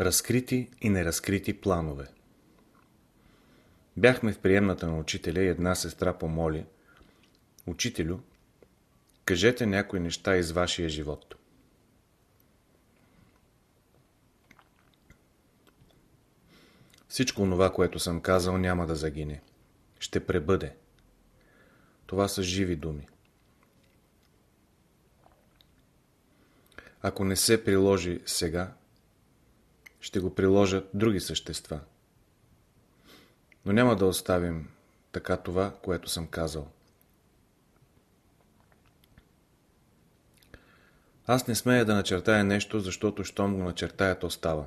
Разкрити и неразкрити планове Бяхме в приемната на учителя и една сестра помоли Учителю, кажете някои неща из вашия живот. Всичко това, което съм казал, няма да загине. Ще пребъде. Това са живи думи. Ако не се приложи сега, ще го приложат други същества. Но няма да оставим така това, което съм казал. Аз не смея да начертая нещо, защото щом го начертая, то става.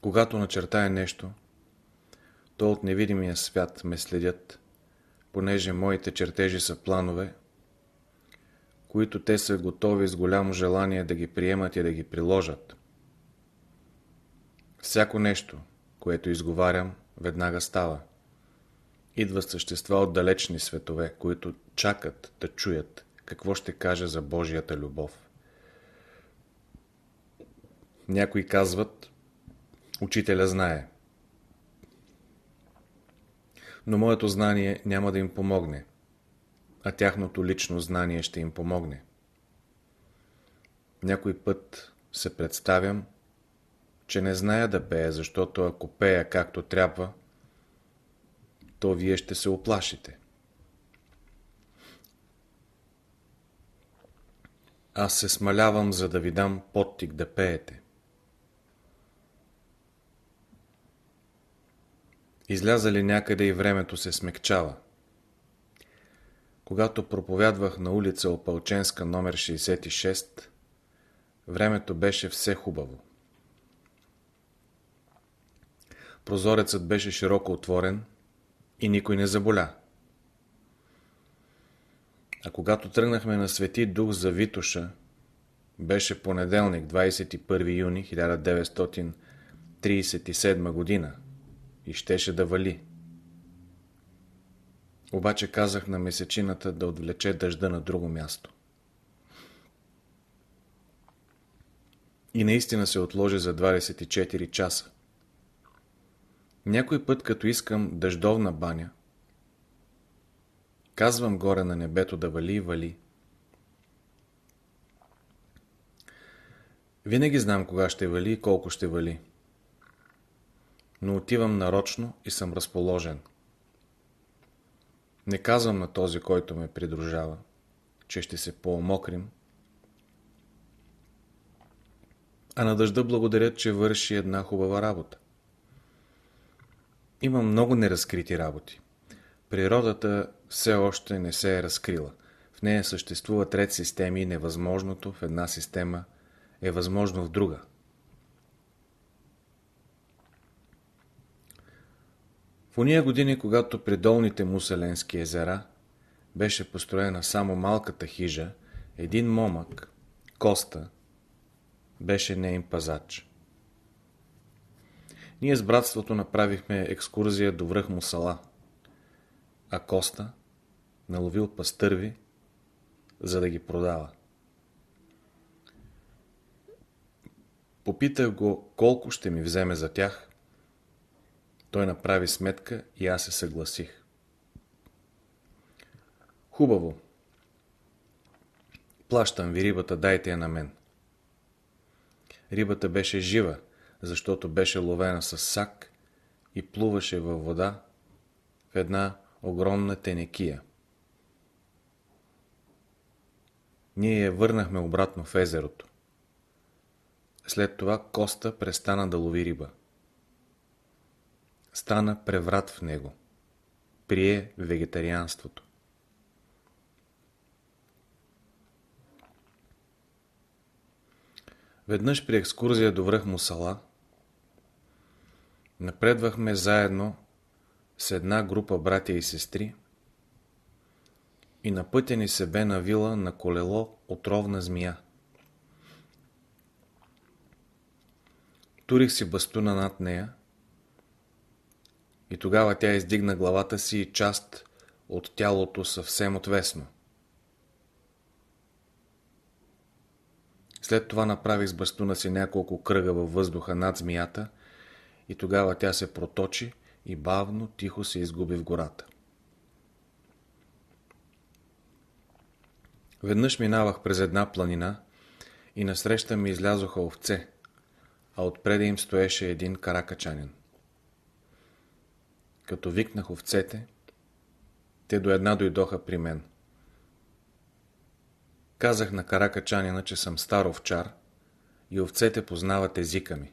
Когато начертая нещо, то от невидимия свят ме следят, понеже моите чертежи са планове, които те са готови с голямо желание да ги приемат и да ги приложат. Всяко нещо, което изговарям, веднага става. Идват същества от далечни светове, които чакат да чуят какво ще каже за Божията любов. Някои казват, учителя знае. Но моето знание няма да им помогне а тяхното лично знание ще им помогне. Някой път се представям, че не зная да пея, защото ако пея както трябва, то вие ще се оплашите. Аз се смалявам, за да ви дам подтик да пеете. Изляза ли някъде и времето се смекчава. Когато проповядвах на улица Опалченска номер 66, времето беше все хубаво. Прозорецът беше широко отворен и никой не заболя. А когато тръгнахме на Свети Дух за Витуша, беше понеделник, 21 юни 1937 година и щеше да вали. Обаче казах на месечината да отвлече дъжда на друго място. И наистина се отложи за 24 часа. Някой път, като искам дъждовна баня, казвам горе на небето да вали и вали. Винаги знам кога ще вали и колко ще вали. Но отивам нарочно и съм разположен. Не казвам на този, който ме придружава, че ще се поомокрим, а на дъжда благодарят, че върши една хубава работа. Има много неразкрити работи. Природата все още не се е разкрила. В нея съществуват ред системи и невъзможното в една система е възможно в друга. В уния години, когато при долните муселенски езера беше построена само малката хижа, един момък, Коста, беше нейн пазач. Ние с братството направихме екскурзия до връх Мусала, а Коста наловил пастърви, за да ги продава. Попитах го колко ще ми вземе за тях той направи сметка и аз се съгласих. Хубаво. Плащам ви рибата, дайте я на мен. Рибата беше жива, защото беше ловена с сак и плуваше във вода в една огромна тенекия. Ние я върнахме обратно в езерото. След това Коста престана да лови риба. Стана преврат в него. Прие вегетарианството. Веднъж при екскурзия до връх Мусала напредвахме заедно с една група братя и сестри и на пътя ни се бе навила на колело отровна змия. Турих си бастуна над нея и тогава тя издигна главата си и част от тялото съвсем отвесно. След това направих с бастуна си няколко кръга във въздуха над змията и тогава тя се проточи и бавно, тихо се изгуби в гората. Веднъж минавах през една планина и насреща ми излязоха овце, а отпреде им стоеше един каракачанин. Като викнах овцете, те до една дойдоха при мен. Казах на каракачанина, че съм стар овчар и овцете познават езика ми.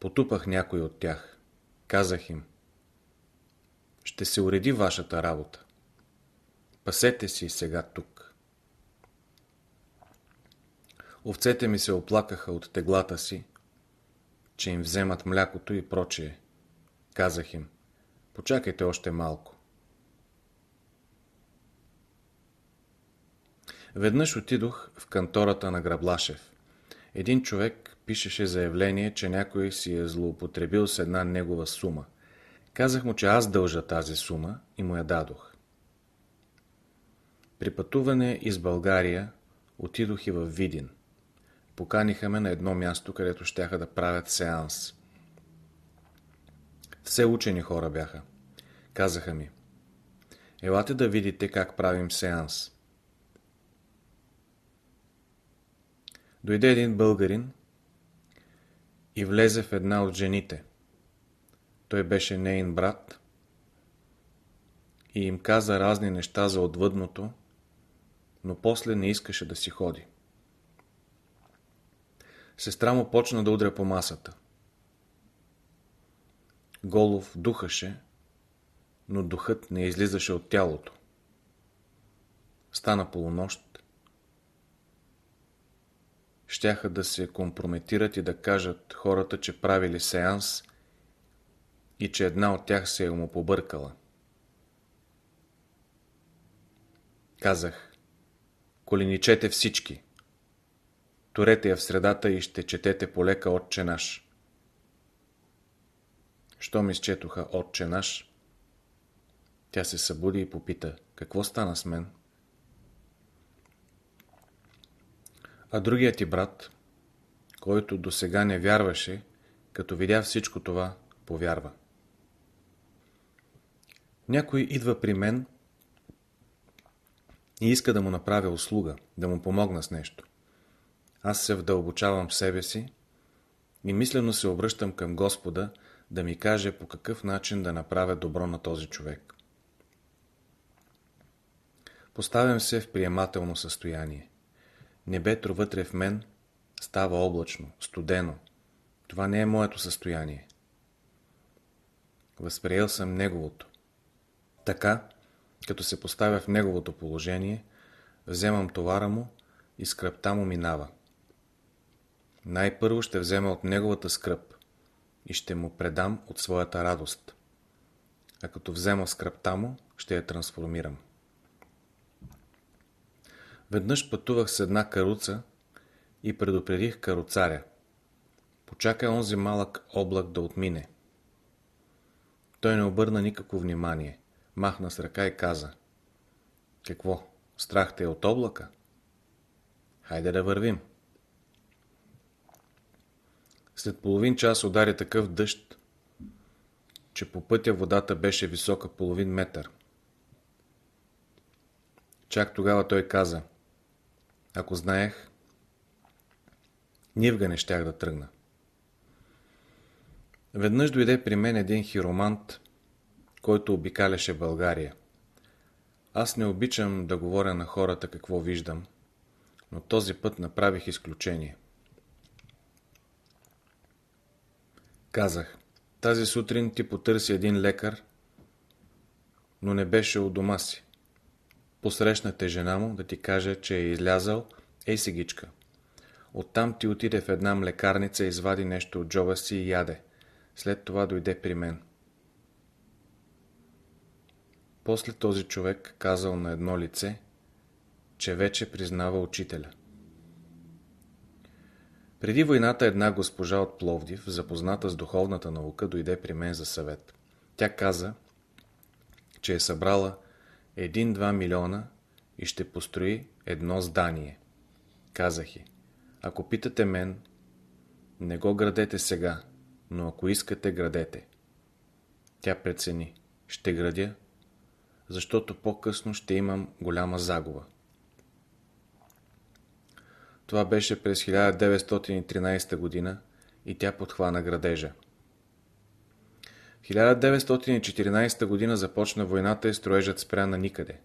Потупах някой от тях. Казах им, ще се уреди вашата работа. Пасете си сега тук. Овцете ми се оплакаха от теглата си, че им вземат млякото и прочее. Казах им, почакайте още малко. Веднъж отидох в кантората на Граблашев. Един човек пишеше заявление, че някой си е злоупотребил с една негова сума. Казах му, че аз дължа тази сума и му я дадох. При пътуване из България отидох и в Видин. Поканиха ме на едно място, където щяха да правят сеанс. Все учени хора бяха. Казаха ми. Елате да видите как правим сеанс. Дойде един българин и влезе в една от жените. Той беше нейн брат и им каза разни неща за отвъдното, но после не искаше да си ходи. Сестра му почна да удря по масата. Голов духаше, но духът не излизаше от тялото. Стана полунощ. Щяха да се компрометират и да кажат хората, че правили сеанс и че една от тях се е му побъркала. Казах, коленичете всички. Турете я в средата и ще четете полека Отче наш. Щом изчетоха Отче наш, тя се събуди и попита, какво стана с мен? А другият ти брат, който до сега не вярваше, като видя всичко това, повярва. Някой идва при мен и иска да му направя услуга, да му помогна с нещо. Аз се вдълбочавам в себе си и мислено се обръщам към Господа да ми каже по какъв начин да направя добро на този човек. Поставям се в приемателно състояние. Небето вътре в мен става облачно, студено. Това не е моето състояние. Възприел съм неговото. Така, като се поставя в неговото положение, вземам товара му и скръпта му минава. Най-първо ще взема от неговата скръп и ще му предам от своята радост. А като взема скръпта му, ще я трансформирам. Веднъж пътувах с една каруца и предупредих каруцаря. Почакай онзи малък облак да отмине. Той не обърна никакво внимание. Махна с ръка и каза. Какво? Страх те е от облака? Хайде да вървим. След половин час удари такъв дъжд, че по пътя водата беше висока половин метър. Чак тогава той каза, ако знаех, нивга не щях да тръгна. Веднъж дойде при мен един хиромант, който обикаляше България. Аз не обичам да говоря на хората какво виждам, но този път направих изключение. Казах, тази сутрин ти потърси един лекар, но не беше у дома си. Посрещнате жена му да ти каже, че е излязал, ей сегичка. Оттам ти отиде в една млекарница, извади нещо от джоба си и яде. След това дойде при мен. После този човек казал на едно лице, че вече признава учителя. Преди войната една госпожа от Пловдив, запозната с духовната наука, дойде при мен за съвет. Тя каза, че е събрала 1-2 милиона и ще построи едно здание. Казах и, ако питате мен, не го градете сега, но ако искате, градете. Тя прецени, ще градя, защото по-късно ще имам голяма загуба. Това беше през 1913 година и тя подхвана градежа. В 1914 година започна войната и строежът спря на никъде.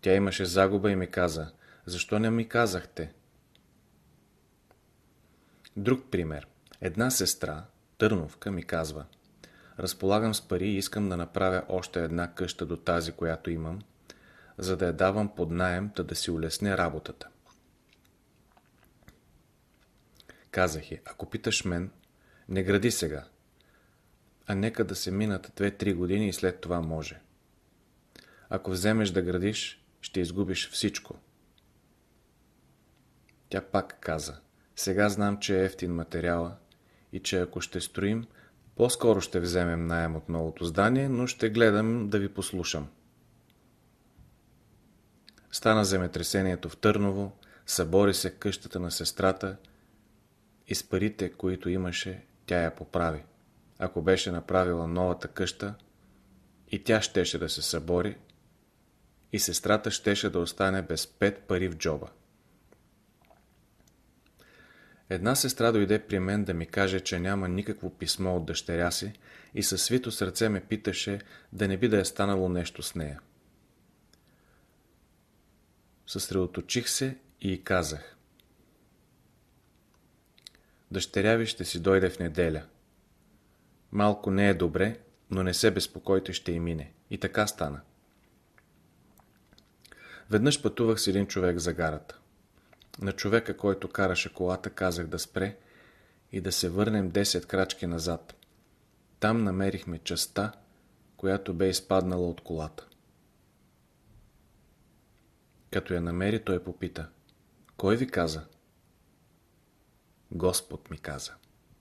Тя имаше загуба и ми каза, защо не ми казахте? Друг пример. Една сестра, Търновка, ми казва, разполагам с пари и искам да направя още една къща до тази, която имам, за да я давам под найем, да, си улесне работата. Казах и, ако питаш мен, не гради сега, а нека да се минат 2-3 години и след това може. Ако вземеш да градиш, ще изгубиш всичко. Тя пак каза, сега знам, че е ефтин материала и че ако ще строим, по-скоро ще вземем найем от новото здание, но ще гледам да ви послушам. Стана земетресението в Търново, събори се къщата на сестрата и с парите, които имаше, тя я поправи. Ако беше направила новата къща, и тя щеше да се събори, и сестрата щеше да остане без пет пари в джоба. Една сестра дойде при мен да ми каже, че няма никакво писмо от дъщеря си и със свито сърце ме питаше да не би да е станало нещо с нея. Съсредоточих се и казах. Дъщеря ви ще си дойде в неделя. Малко не е добре, но не се безпокойте, ще и мине. И така стана. Веднъж пътувах с един човек за гарата. На човека, който караше колата, казах да спре и да се върнем 10 крачки назад. Там намерихме частта, която бе изпаднала от колата. Като я намери, той попита. Кой ви каза? Господ ми каза.